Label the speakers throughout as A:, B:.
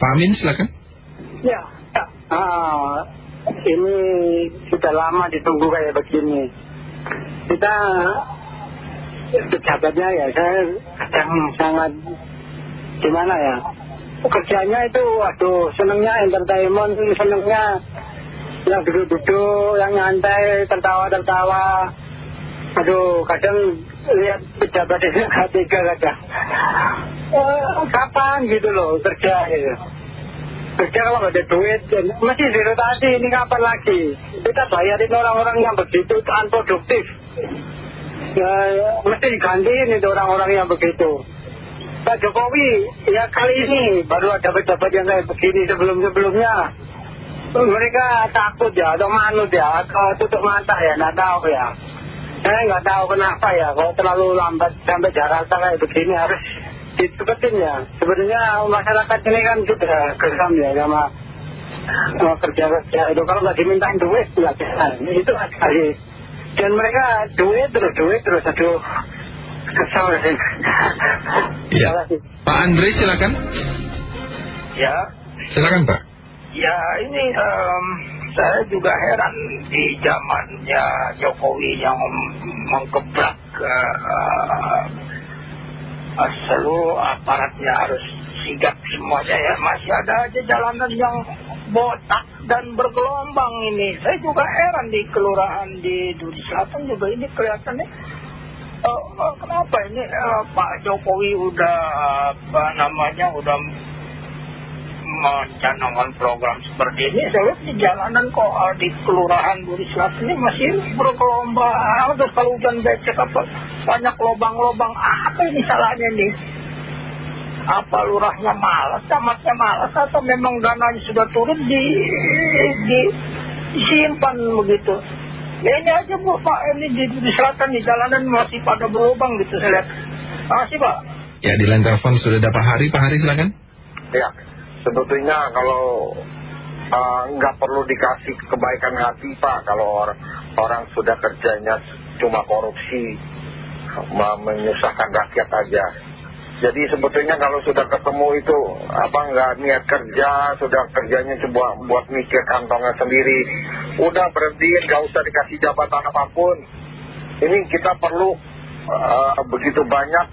A: Pak Amin silakan.
B: Ya. Ah, ini sudah lama ditunggu kayak begini. Kita pejabatnya ya saya kadang sangat gimana ya kerjanya itu waduh senengnya entertainment senengnya yang duduk-duduk yang nyantai tertawa-tertawa aduh kadang lihat pejabat ini tega kadang kapan gitu loh kerja gitu kerja kalau gak ada duit masih dirotasi ini kapan lagi? Kita bayarin orang-orang yang begitu unproduktif ya, mesti digantiin itu orang-orang yang begitu. Pak Jokowi ya kali ini baru ada pejabat yang kayak begini sebelum-sebelumnya. Mereka takut ya atau manut ya atau tutup mata ya nggak tahu ya. Saya nggak tahu kenapa ya kalau terlalu lambat sampai Jakarta kayak begini harus dicepetin ya sebenarnya masyarakat ini kan sudah geram ya sama sama kerja-kerja. Itu kalau nggak dimintain duit nggak bisa. Itu sekali dan mereka duit terus duit terus. Aduh kesal sih.
A: Ya. Pak Andre silakan.
C: Ya.
A: Silakan Pak.
C: Ya ini um, saya juga heran di zamannya Jokowi yang menggebrak uh, uh, seluruh aparatnya harus sigap semuanya ya. Masih ada aja jalanan yang botak dan bergelombang ini. Saya juga heran di kelurahan di Duri Selatan juga ini kelihatannya uh, uh, kenapa ini uh, Pak Jokowi udah apa namanya udah mencanangkan program seperti ini saya lihat di jalanan kok uh, di kelurahan Duri Selatan ini masih bergelombang terus kalau hujan becek apa banyak lubang-lubang apa ini salahnya nih apa lurahnya malas, camatnya malas atau memang dananya sudah turun di, di disimpan begitu? Ya ini aja bu pak ini di, di selatan di jalanan masih pada berlubang gitu saya lihat. Terima kasih pak.
A: Ya di telepon sudah ada Pak Hari Pak Hari silakan.
D: Ya sebetulnya kalau uh, nggak perlu dikasih kebaikan hati pak kalau orang, orang sudah kerjanya cuma korupsi menyusahkan rakyat aja jadi sebetulnya kalau sudah ketemu itu apa nggak niat kerja, sudah kerjanya coba buat mikir kantongnya sendiri, udah berhenti, nggak usah dikasih jabatan apa pun. Ini kita perlu uh, begitu banyak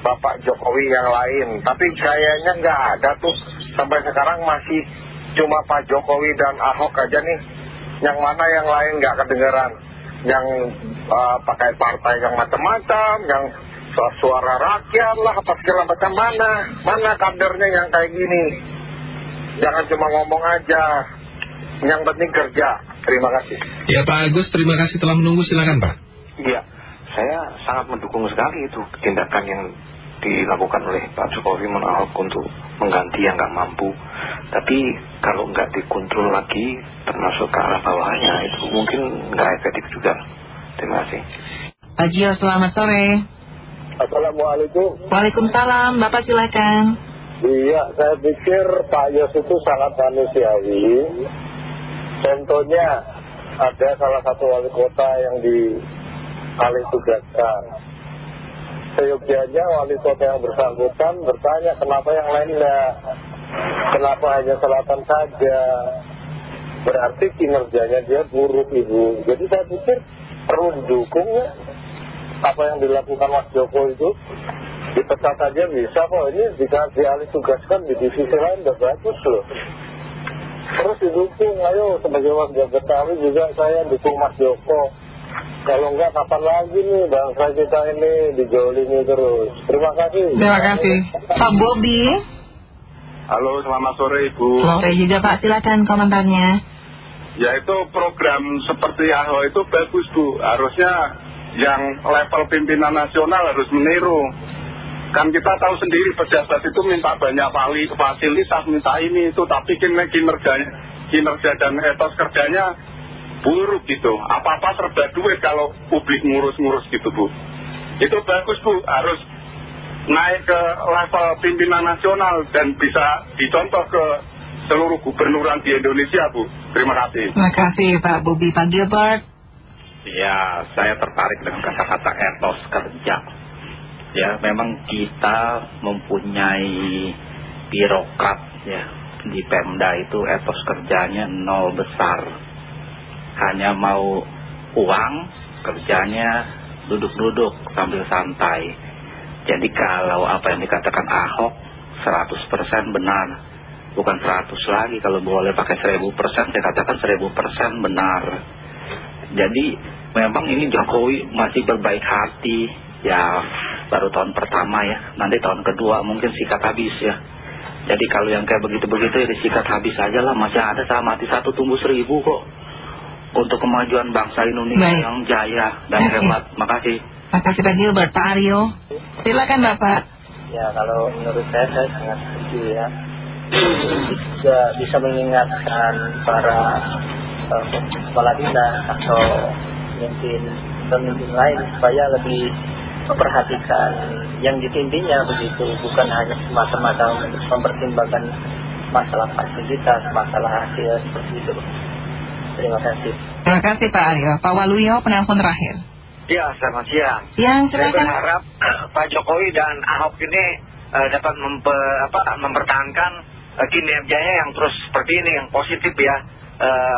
D: Bapak Jokowi yang lain, tapi kayaknya nggak ada tuh sampai sekarang masih cuma Pak Jokowi dan Ahok aja nih. Yang mana yang lain nggak kedengeran, yang uh, pakai partai yang macam-macam, yang suara rakyat lah apa segala macam. Mana mana kadernya yang kayak gini? Jangan cuma ngomong aja. Yang penting kerja. Terima kasih.
A: Ya Pak Agus terima kasih telah menunggu. Silakan Pak.
E: Iya. Saya sangat mendukung sekali itu tindakan yang dilakukan oleh Pak Jokowi menahok untuk mengganti yang nggak mampu tapi kalau nggak dikontrol lagi termasuk ke arah bawahnya itu mungkin nggak efektif juga terima kasih
F: Pak Gio selamat sore
G: Assalamualaikum.
F: Waalaikumsalam, Bapak silakan.
G: Iya, saya pikir Pak Yos itu sangat manusiawi. Contohnya, ada salah satu wali kota yang di alih tugaskan. Seyogianya wali kota yang bersangkutan bertanya kenapa yang lain enggak. Kenapa hanya selatan saja. Berarti kinerjanya dia buruk ibu. Jadi saya pikir perlu didukung ya apa yang dilakukan Mas Joko itu dipecat saja bisa kok ini jika dialih tugaskan di divisi lain udah bagus loh terus didukung ayo sebagai warga Betawi juga saya dukung Mas Joko kalau enggak kapan lagi nih bangsa kita ini dijolimi terus. Terima kasih.
F: Terima kasih. Pak Bobi.
H: Halo selamat sore Ibu.
F: Sore juga Pak. Silakan komentarnya.
H: Ya itu program seperti AHO itu bagus Bu. Harusnya yang level pimpinan nasional harus meniru. Kan kita tahu sendiri pejabat itu minta banyak fasilitas, minta ini itu, tapi kinerja, kinerja dan etos kerjanya buruk gitu. Apa-apa serba duit kalau publik ngurus-ngurus gitu Bu. Itu bagus Bu, harus naik ke level pimpinan nasional dan bisa dicontoh ke seluruh gubernuran di Indonesia Bu. Terima kasih.
F: Terima kasih Pak Bobi Pak Gilbert.
E: Ya, saya tertarik dengan kata-kata etos kerja. Ya, memang kita mempunyai birokrat ya,
I: di Pemda itu etos kerjanya nol besar. Hanya mau uang, kerjanya duduk-duduk sambil santai. Jadi kalau apa yang dikatakan Ahok 100% benar. Bukan 100 lagi kalau boleh pakai 1000% saya katakan 1000% benar. Jadi memang ini Jokowi masih berbaik hati. Ya baru tahun pertama ya. Nanti tahun kedua mungkin sikat habis ya. Jadi kalau yang kayak begitu-begitu ya disikat habis aja lah. Masih ada sama mati satu tumbuh seribu kok. Untuk kemajuan bangsa Indonesia
F: Baik.
I: yang jaya dan
F: Oke.
I: hebat. Makasih.
F: Makasih Pak Gilbert. Pak Aryo. Silakan Bapak.
J: Ya kalau menurut saya saya sangat setuju ya. Juga bisa mengingatkan para eh, kepala dinas atau pemimpin pemimpin lain supaya lebih memperhatikan yang ditindinya begitu bukan hanya semata-mata mempertimbangkan masalah fasilitas, masalah hasil seperti itu. Terima kasih.
F: Terima kasih Pak Aryo. Pak Waluyo penelpon terakhir.
K: Ya, selamat siang.
F: Yang
K: Saya berharap eh, Pak Jokowi dan Ahok ini eh, dapat mempe- apa, mempertahankan eh, kinerjanya yang terus seperti ini, yang positif ya.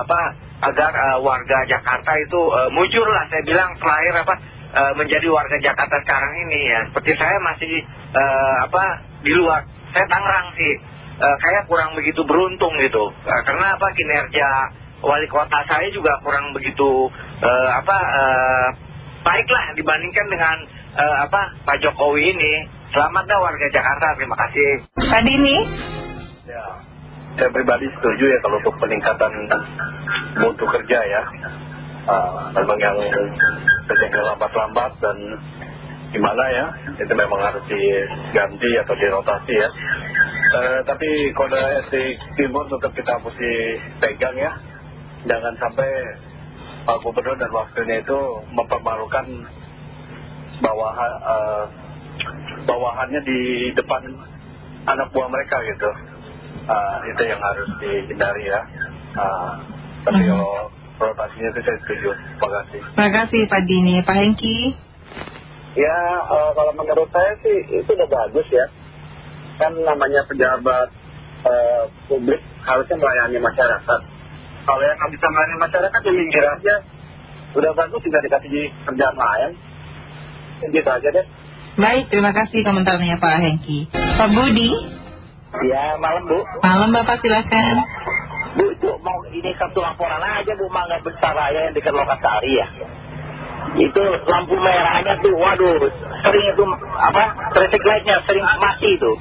K: Apa agar warga Jakarta itu eh, mujur lah saya bilang terakhir apa menjadi warga Jakarta sekarang ini ya. Seperti saya masih apa di luar. Saya Tangerang sih. Kayak kurang begitu beruntung gitu. Karena apa kinerja wali kota saya juga kurang begitu eh, apa eh, baiklah dibandingkan dengan eh, apa Pak Jokowi ini. Selamat dah warga Jakarta. Terima kasih.
F: Pak Dini.
L: Ya, saya pribadi setuju ya kalau untuk peningkatan mutu kerja ya. Ah, memang yang kerjanya lambat-lambat dan gimana ya, itu memang harus diganti atau dirotasi ya. Eh, tapi kode etik timur tetap kita mesti pegang ya. Jangan sampai Pak Gubernur dan wakilnya itu mempermalukan bawahan, eh, bawahannya di depan anak buah mereka gitu. Ah, itu yang harus dihindari ya. Ah, tapi
F: Mhm.
L: kalau rotasinya itu saya setuju. Terima kasih.
F: Terima kasih Pak Dini. Pak Hengki.
M: Ya, eh, kalau menurut saya sih itu udah bagus ya. Kan namanya pejabat eh, publik harusnya melayani masyarakat. Kalau yang nggak bisa melayani masyarakat ya minggir aja. Udah bagus juga dikasih kerjaan lain. Ya, Gitu aja deh.
F: Baik, terima kasih komentarnya Pak Hengki. Pak Budi.
M: Ya, malam Bu.
F: Malam Bapak silakan.
M: Bu itu mau ini satu laporan aja Bu Mangga Besar Raya yang dekat Lokasari ya. Itu lampu merahnya tuh, waduh, sering itu apa? Traffic lightnya sering mati itu.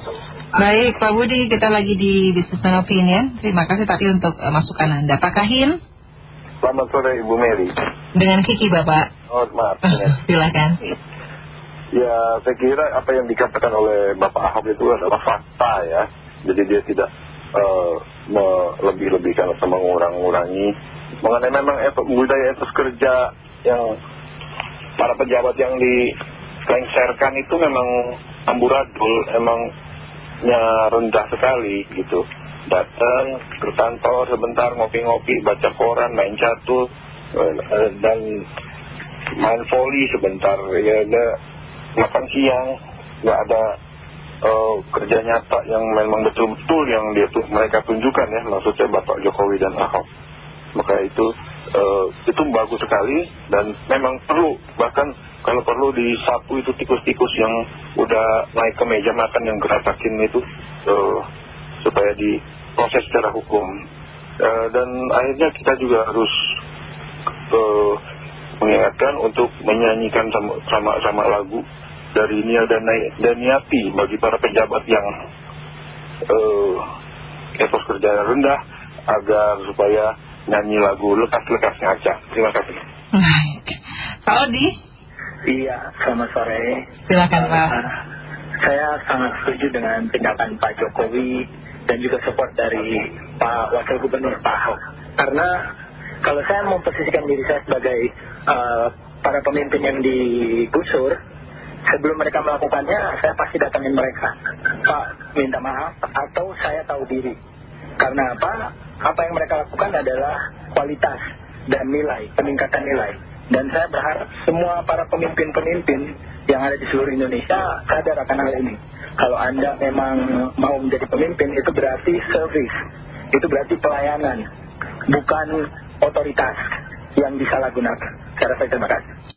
F: Baik Pak Budi, kita lagi di Business Man Opinion. Terima kasih tadi untuk eh, masukan Anda. Pak Kahin.
L: Selamat sore Ibu Mary.
F: Dengan Kiki Bapak.
L: Oh maaf.
F: silakan.
L: Ya saya kira apa yang dikatakan oleh Bapak Ahok itu adalah fakta ya. Jadi dia tidak eh, melebih-lebihkan atau mengurang-urangi. Mengenai memang etos, budaya etos kerja yang para pejabat yang dilengserkan itu memang amburadul, emangnya rendah sekali gitu. Datang ke kantor sebentar ngopi-ngopi, baca koran, main catur, eh, dan main volley sebentar ya ada makan siang nggak ada eh, kerja nyata yang memang betul-betul yang dia tuh mereka tunjukkan ya maksudnya Bapak Jokowi dan Ahok maka itu eh, itu bagus sekali dan memang perlu bahkan kalau perlu disapu itu tikus-tikus yang udah naik ke meja makan yang geratakin itu eh, supaya diproses secara hukum. Eh, dan akhirnya kita juga harus mengingatkan untuk menyanyikan sama- sama-sama lagu dari Nia dan, Nai- dan Niati bagi para pejabat yang etos kerja rendah agar supaya nyanyi lagu lekas-lekas ngaca. Terima kasih.
F: Baik. Pak Odi.
J: Iya, selamat sore.
F: Silakan Pak.
J: Ah, saya sangat setuju dengan tindakan Pak Jokowi dan juga support dari Pak Wakil Gubernur Pak Ahok. Karena kalau saya memposisikan diri saya sebagai ah, para pemimpin yang digusur, sebelum mereka melakukannya, saya pasti datangin mereka. Pak, minta maaf atau saya tahu diri. Karena apa? Apa yang mereka lakukan adalah kualitas dan nilai, peningkatan nilai. Dan saya berharap semua para pemimpin-pemimpin yang ada di seluruh Indonesia sadar akan hal ini. kalau Anda memang mau menjadi pemimpin itu berarti service, itu berarti pelayanan, bukan otoritas yang disalahgunakan. Saya rasa terima kasih.